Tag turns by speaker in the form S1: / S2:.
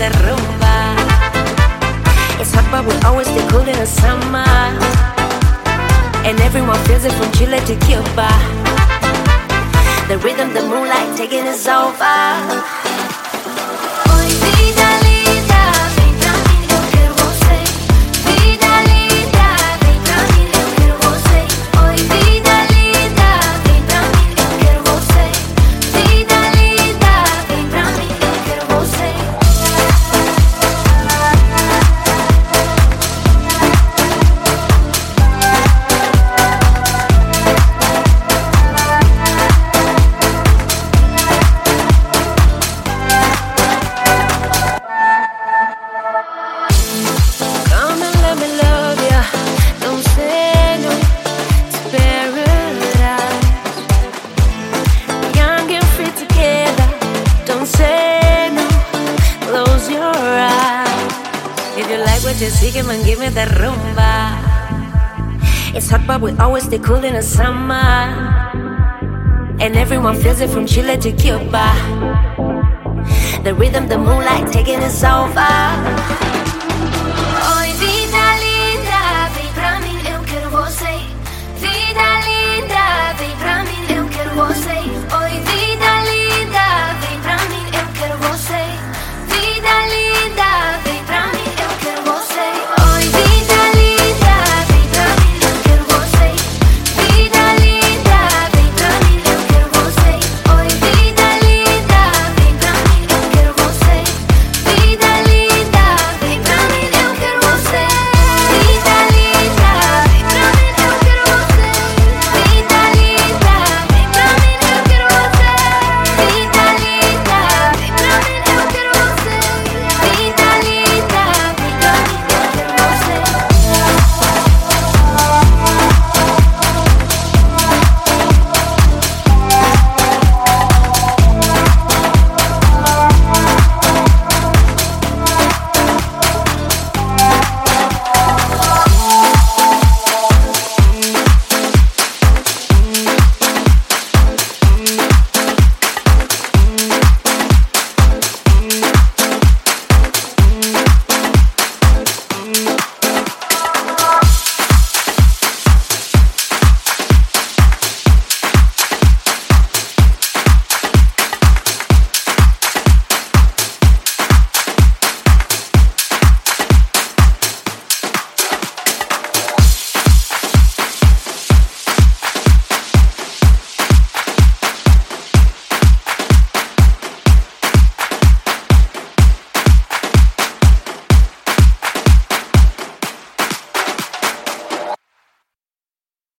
S1: that rumba. It's hot, but we always stay cool in the summer. And everyone feels it from Chile to Cuba. The rhythm, the moonlight taking us over. Just seek him and give me that rumba. It's hot, but we always stay cool in the summer. And everyone feels it from Chile to Cuba. The rhythm, the moonlight taking us over.